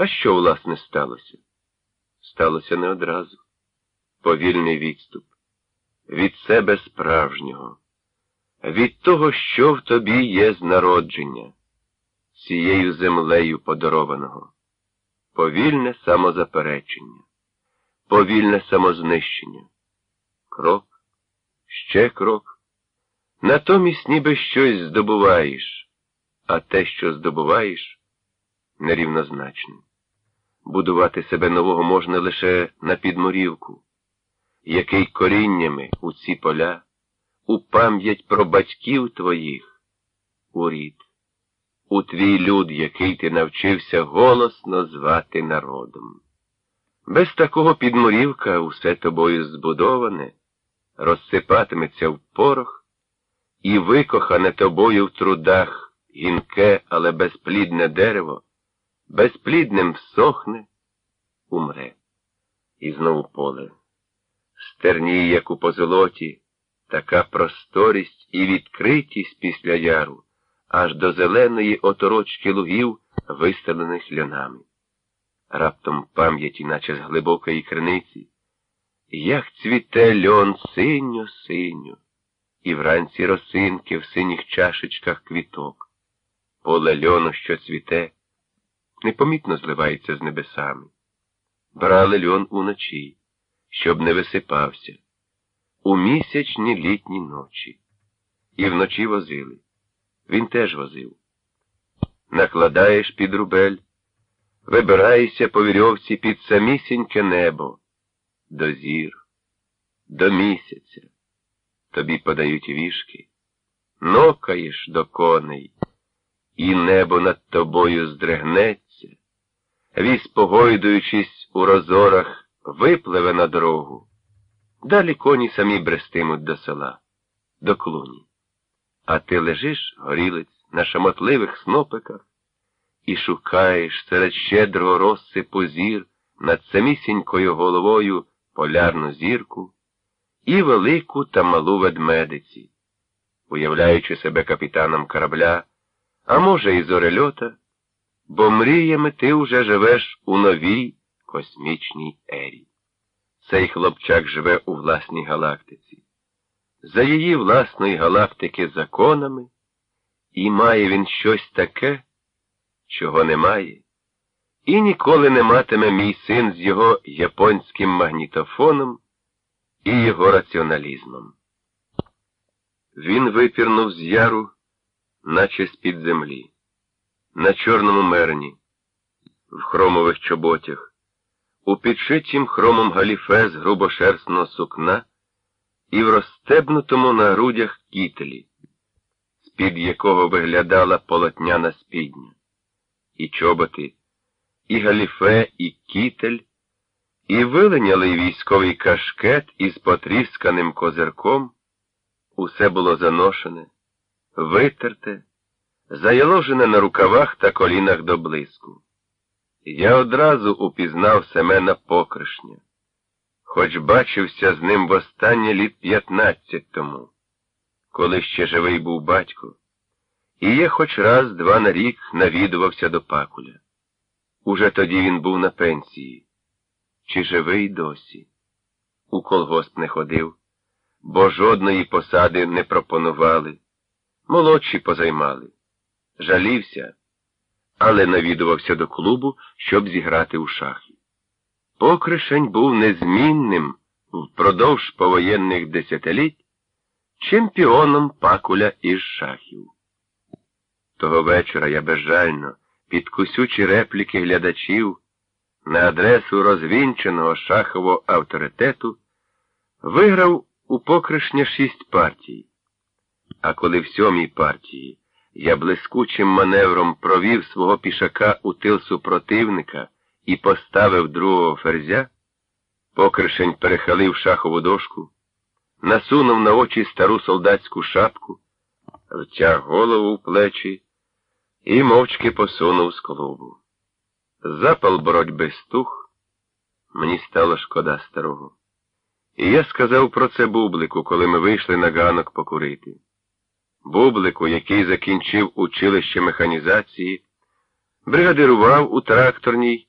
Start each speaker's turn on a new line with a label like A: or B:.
A: А що, власне, сталося? Сталося не одразу. Повільний відступ. Від себе справжнього, від того, що в тобі є з народження, цією землею подарованого, повільне самозаперечення, повільне самознищення. Крок, ще крок. Натомість ніби щось здобуваєш, а те, що здобуваєш, нерівнозначне. Будувати себе нового можна лише на підморівку, який коріннями у ці поля, у пам'ять про батьків твоїх, у рід, у твій люд, який ти навчився голосно звати народом. Без такого підморівка усе тобою збудоване, розсипатиметься в порох, і викохане тобою в трудах гінке, але безплідне дерево безплідним всохне, умре. І знову поле. Стерніє, як у позолоті, така просторість і відкритість після яру, аж до зеленої оторочки лугів, виставлених льонами. Раптом пам'яті, наче з глибокої криниці, як цвіте льон синьо синьо, і вранці росинки в синіх чашечках квіток, поле льону, що цвіте непомітно зливається з небесами. Брали льон уночі, щоб не висипався, у місячні літні ночі. І вночі возили. Він теж возив. Накладаєш під рубель, вибираєшся по вірьовці під самісіньке небо, до зір, до місяця. Тобі подають вішки, нокаєш до коней, і небо над тобою здригнеться. Віз, погойдуючись у розорах, випливе на дорогу. Далі коні самі брестимуть до села, до клуні. А ти лежиш, горілець, на шамотливих снопиках і шукаєш серед щедрого розсипу зір над самісінькою головою полярну зірку і велику та малу ведмедиці, уявляючи себе капітаном корабля, а може, і зорельота бо мріями ти вже живеш у новій космічній ері. Цей хлопчак живе у власній галактиці, за її власної галактики законами, і має він щось таке, чого немає, і ніколи не матиме мій син з його японським магнітофоном і його раціоналізмом. Він випірнув з яру, наче з-під землі на чорному мерні, в хромових чоботях, у підшитім хромом галіфе з грубошерстного сукна і в розстебнутому на грудях кітелі, з-під якого виглядала полотняна спідня, і чоботи, і галіфе, і кітель, і виленялий військовий кашкет із потрісканим козирком. Усе було заношене, витерте заяложене на рукавах та колінах до блиску. Я одразу упізнав Семена Покришня, хоч бачився з ним востаннє літ п'ятнадцять тому, коли ще живий був батько, і я хоч раз два на рік навідувався до Пакуля. Уже тоді він був на пенсії. Чи живий досі? У колгосп не ходив, бо жодної посади не пропонували, молодші позаймали жалівся, але навідувався до клубу, щоб зіграти у шахи. Покришень був незмінним впродовж повоєнних десятиліть чемпіоном пакуля із шахів. Того вечора я безжально, під кусючі репліки глядачів, на адресу розвінченого шахового авторитету, виграв у покришня шість партій. А коли в сьомій партії я блискучим маневром провів свого пішака у тил супротивника і поставив другого ферзя, покришень перехалив шахову дошку, насунув на очі стару солдатську шапку, втяг голову в плечі і мовчки посунув з клубу. Запал боротьби стух, мені стало шкода старого. І я сказав про це бублику, коли ми вийшли на ганок покурити. Бублику, який закінчив училище механізації, бригадирував у тракторній